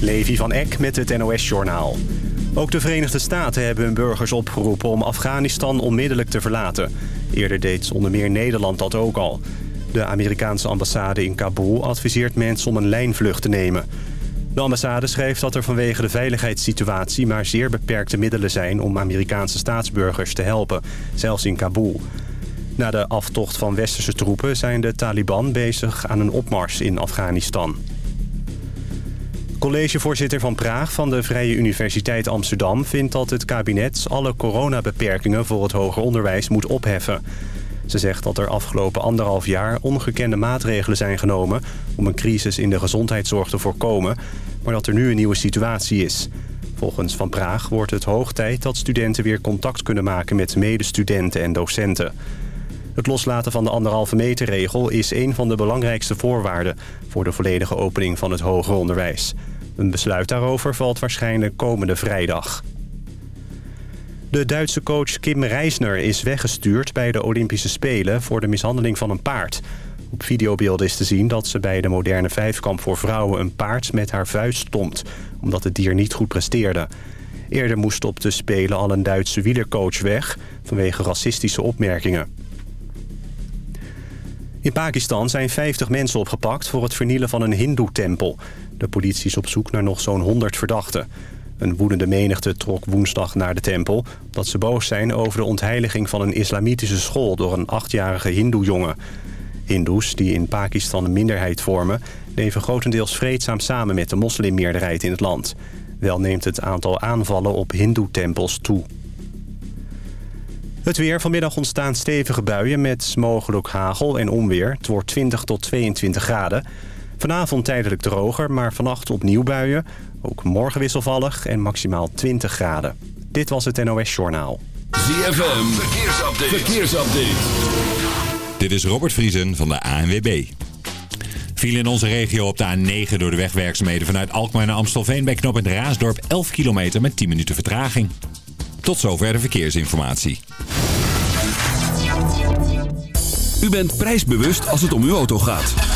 Levi van Eck met het NOS-journaal. Ook de Verenigde Staten hebben hun burgers opgeroepen om Afghanistan onmiddellijk te verlaten. Eerder deed onder meer Nederland dat ook al. De Amerikaanse ambassade in Kabul adviseert mensen om een lijnvlucht te nemen. De ambassade schrijft dat er vanwege de veiligheidssituatie... maar zeer beperkte middelen zijn om Amerikaanse staatsburgers te helpen. Zelfs in Kabul. Na de aftocht van westerse troepen zijn de Taliban bezig aan een opmars in Afghanistan. Collegevoorzitter van Praag van de Vrije Universiteit Amsterdam... vindt dat het kabinet alle coronabeperkingen voor het hoger onderwijs moet opheffen. Ze zegt dat er afgelopen anderhalf jaar ongekende maatregelen zijn genomen... om een crisis in de gezondheidszorg te voorkomen, maar dat er nu een nieuwe situatie is. Volgens Van Praag wordt het hoog tijd dat studenten weer contact kunnen maken met medestudenten en docenten. Het loslaten van de anderhalve meter regel is een van de belangrijkste voorwaarden... voor de volledige opening van het hoger onderwijs. Een besluit daarover valt waarschijnlijk komende vrijdag. De Duitse coach Kim Reisner is weggestuurd bij de Olympische Spelen... voor de mishandeling van een paard. Op videobeelden is te zien dat ze bij de moderne vijfkamp voor vrouwen... een paard met haar vuist stond, omdat het dier niet goed presteerde. Eerder moest op de Spelen al een Duitse wielercoach weg... vanwege racistische opmerkingen. In Pakistan zijn 50 mensen opgepakt voor het vernielen van een hindoe-tempel. De politie is op zoek naar nog zo'n 100 verdachten. Een woedende menigte trok woensdag naar de tempel... omdat ze boos zijn over de ontheiliging van een islamitische school... door een achtjarige hindoe-jongen. Hindoes, die in Pakistan een minderheid vormen... leven grotendeels vreedzaam samen met de moslimmeerderheid in het land. Wel neemt het aantal aanvallen op hindoe-tempels toe. Het weer. Vanmiddag ontstaan stevige buien met mogelijk hagel en onweer. Het wordt 20 tot 22 graden. Vanavond tijdelijk droger, maar vannacht opnieuw buien. Ook morgen wisselvallig en maximaal 20 graden. Dit was het NOS Journaal. ZFM. Verkeersupdate. Verkeersupdate. Dit is Robert Vriesen van de ANWB. Viel in onze regio op de A9 door de wegwerkzaamheden vanuit Alkmaar naar Amstelveen... bij knooppunt Raasdorp 11 kilometer met 10 minuten vertraging. Tot zover de verkeersinformatie. U bent prijsbewust als het om uw auto gaat.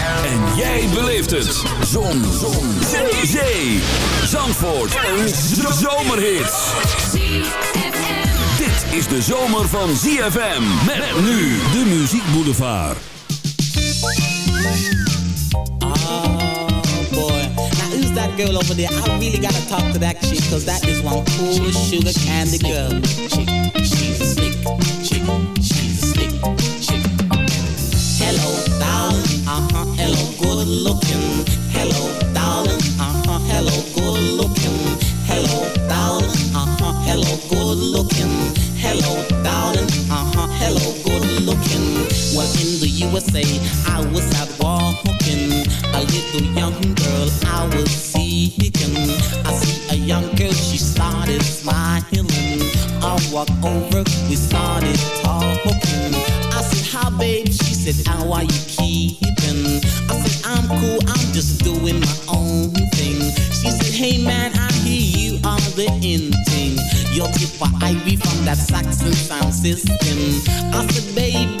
En jij beleeft het. Zon. Zon. Zee. Zee. Zandvoort. Een zomerhit. Dit is de zomer van ZFM. Met nu de Muziek Boulevard. Oh boy. Now who's that girl over there? I really gotta talk to that chick, cause that is one cool sugar candy girl. Chick, she's a slick good looking. Hello, darling, uh-huh, hello, good looking. Hello, darling, uh-huh, hello, good looking. Hello, darling, uh-huh, hello, good looking. Well, in the USA, I was out walking. A little young girl I was seeking. I see a young girl, she started smiling. I walked over, we started talking. I said, hi babe, she said, how are you keeping? Hey man, I hear you are the in thing. You're tip for Ivy from that Saxon sound system. I said, babe,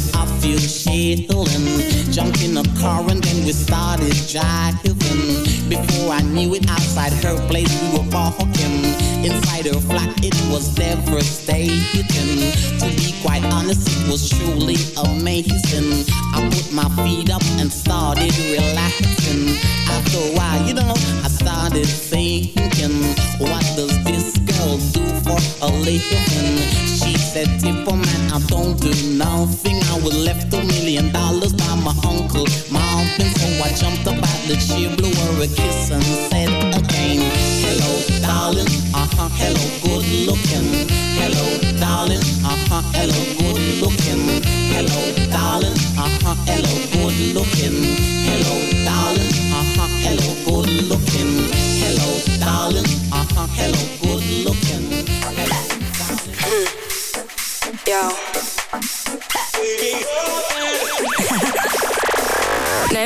find a girl with a few shilling. Jumped in a car and then we started driving. Before I knew it, outside her place we were walking. Inside her flat, it was devastating. To be quite honest, it was truly amazing. I put my feet up and started relaxing. After a while, you know, I started thinking, what does this girl do for a living? She said, Tippa man, I don't do nothing. I was left a million dollars by my uncle Marvin. So I jumped up out the chair, blew her a kiss and said again, Hello, darling. Uh-huh, hello, good looking. Hello, darling. Uh-huh, hello, good looking. Hello, darling. Uh-huh, hello, good looking. Hello, darling. Uh-huh, hello, good looking. Hello, darling. Uh-huh, hello, good looking. Yo.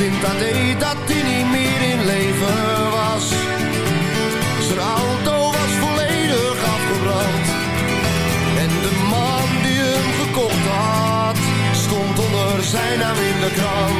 In het AD dat hij niet meer in leven was. Zijn auto was volledig afgebrand. En de man die hem gekocht had, stond onder zijn naam in de krant.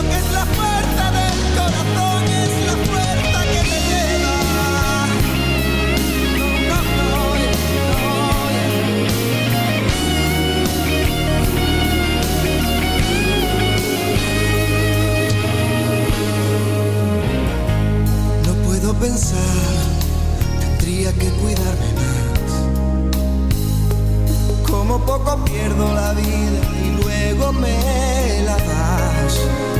Es La puerta del corazón es la puerta que me lleva. No puedo pensar, tendría que cuidarme más. Como poco pierdo la vida y luego me la das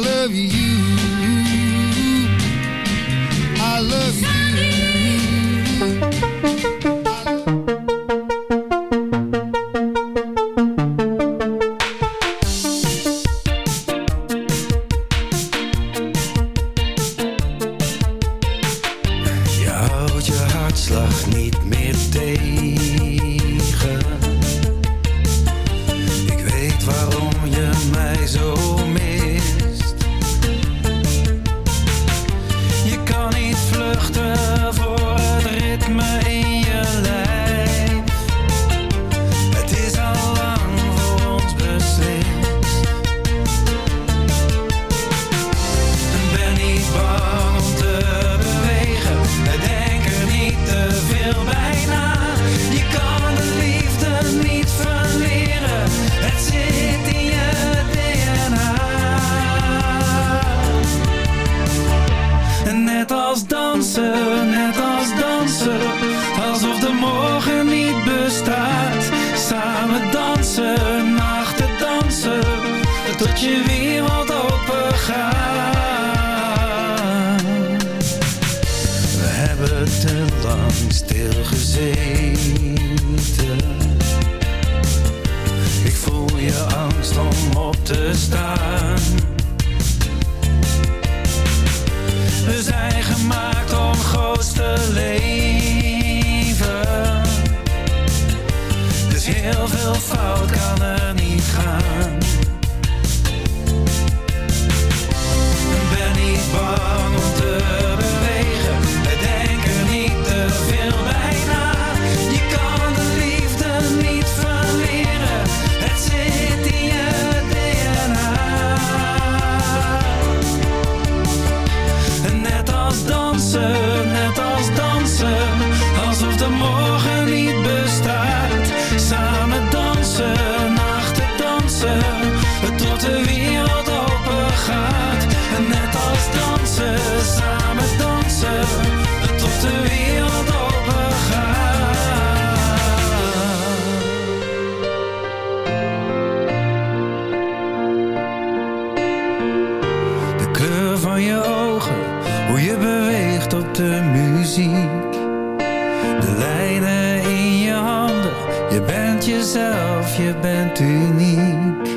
love you. Je wereld open gaat. We hebben te lang stilgezeten. Ik voel je angst om op te staan. Jezelf, je bent uniek.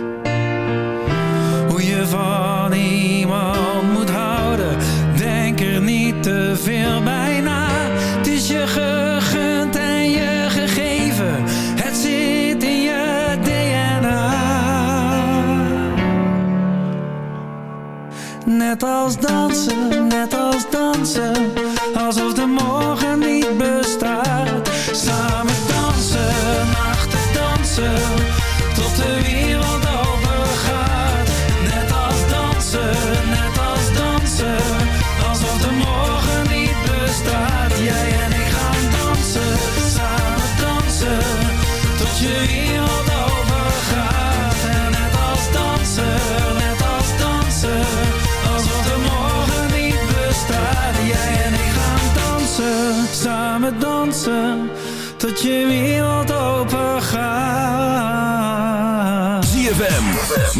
Hoe je van iemand moet houden, denk er niet te veel bij na. Het is je gegund en je gegeven, het zit in je DNA. Net als dansen, net als dansen, alsof de morgen niet bestaat. Samen tot de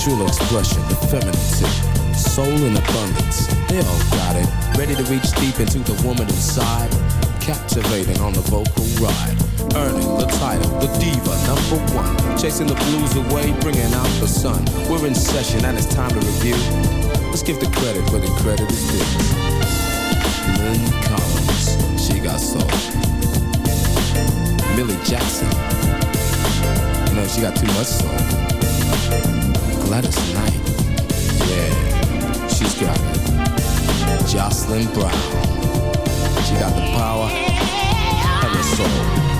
Sensual expression, the feminine soul in abundance. They all got it. Ready to reach deep into the woman inside. Captivating on the vocal ride. Earning the title, the diva number one. Chasing the blues away, bringing out the sun. We're in session and it's time to review. Let's give the credit where the credit is due. Lyn Collins, she got soul. Millie Jackson, you know she got too much soul. Gladys Knight, yeah, she's got it. Jocelyn Brown, she got the power and the soul.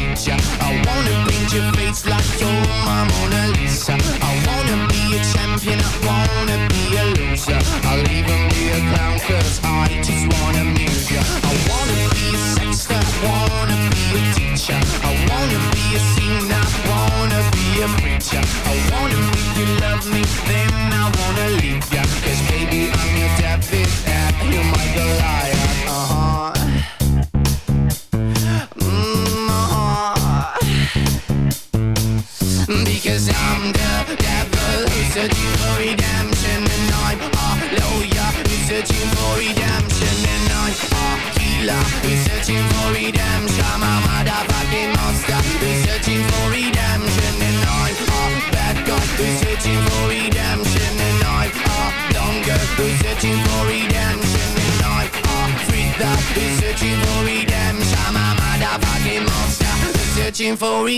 I wanna paint your face like you're my Mona Lisa. I wanna be a champion, I wanna be a loser. I'll even be a clown cause I just wanna amuse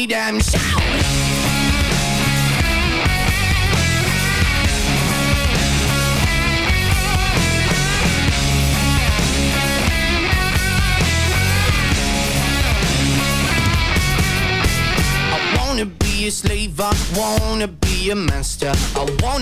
for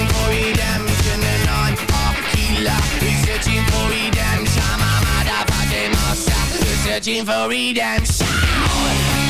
researching for redemption And I'm a healer, researching for redemption. I'm researching for redemption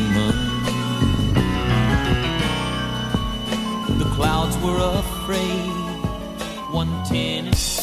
Clouds were afraid. One tennis.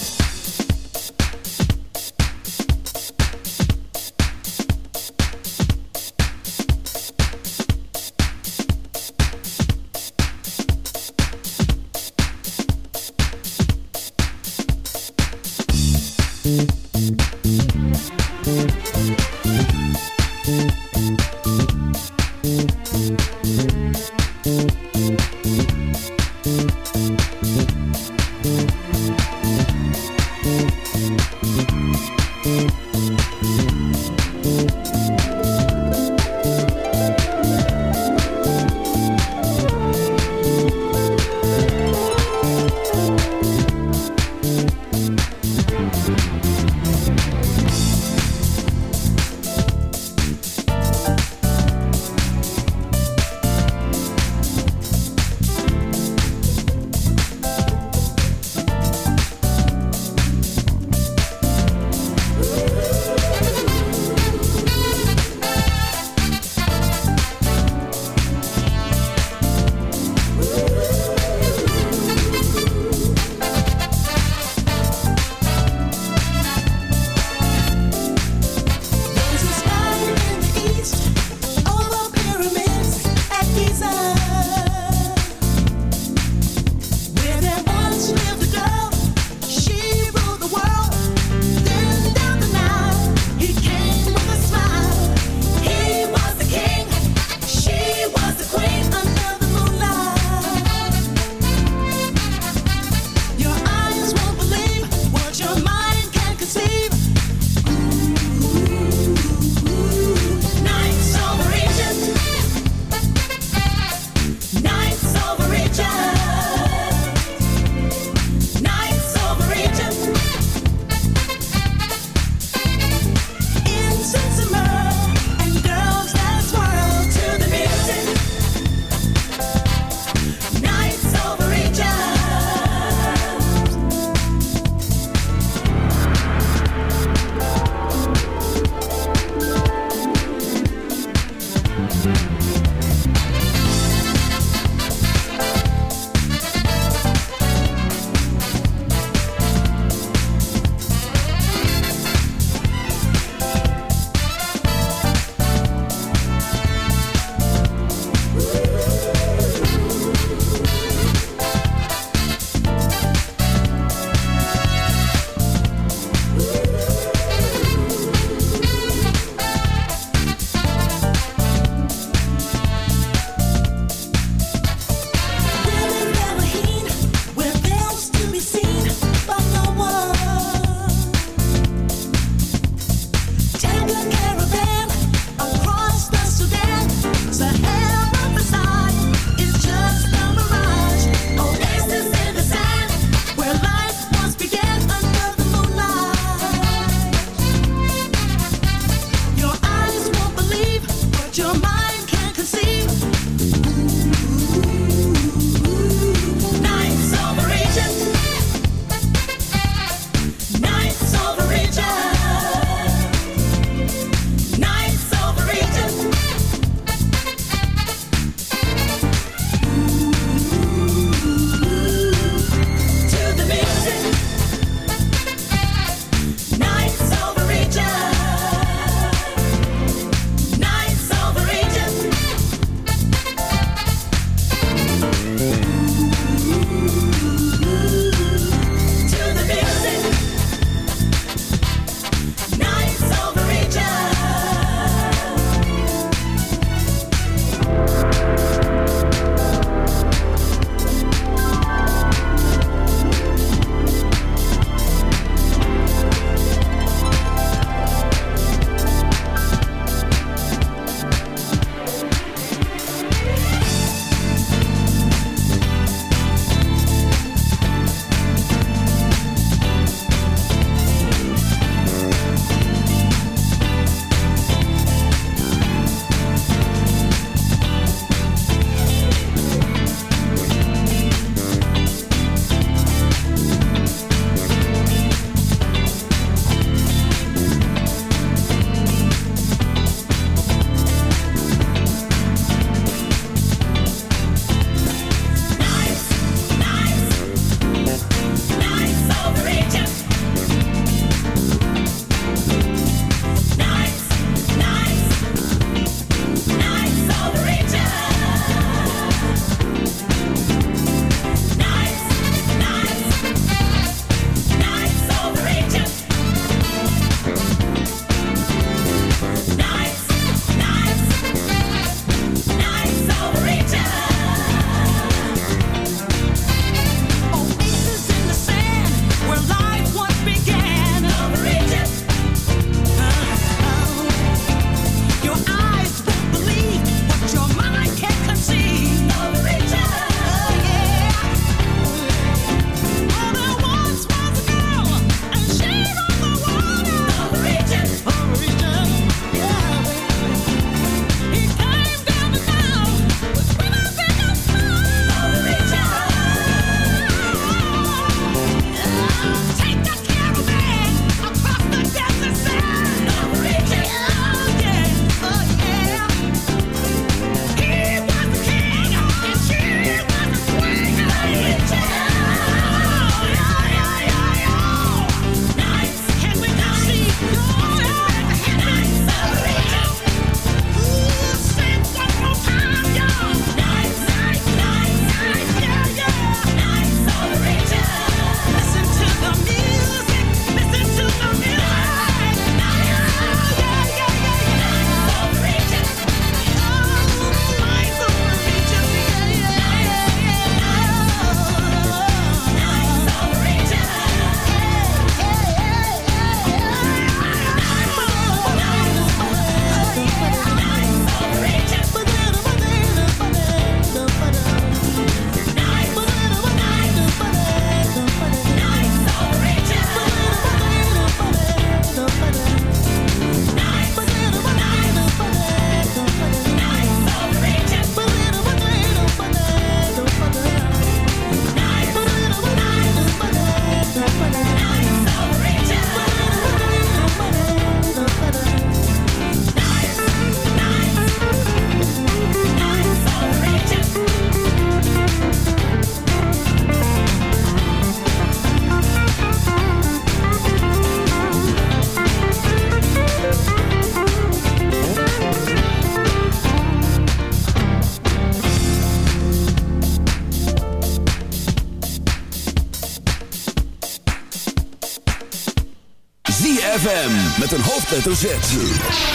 Met een hoofdletter Z.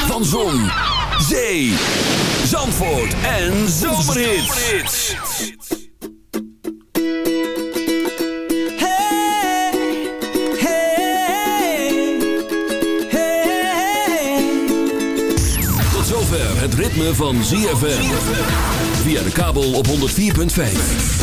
Van Zon, Zee, Zandvoort en Zomerhits. Tot zover het ritme van ZFM. Via de kabel op 104.5.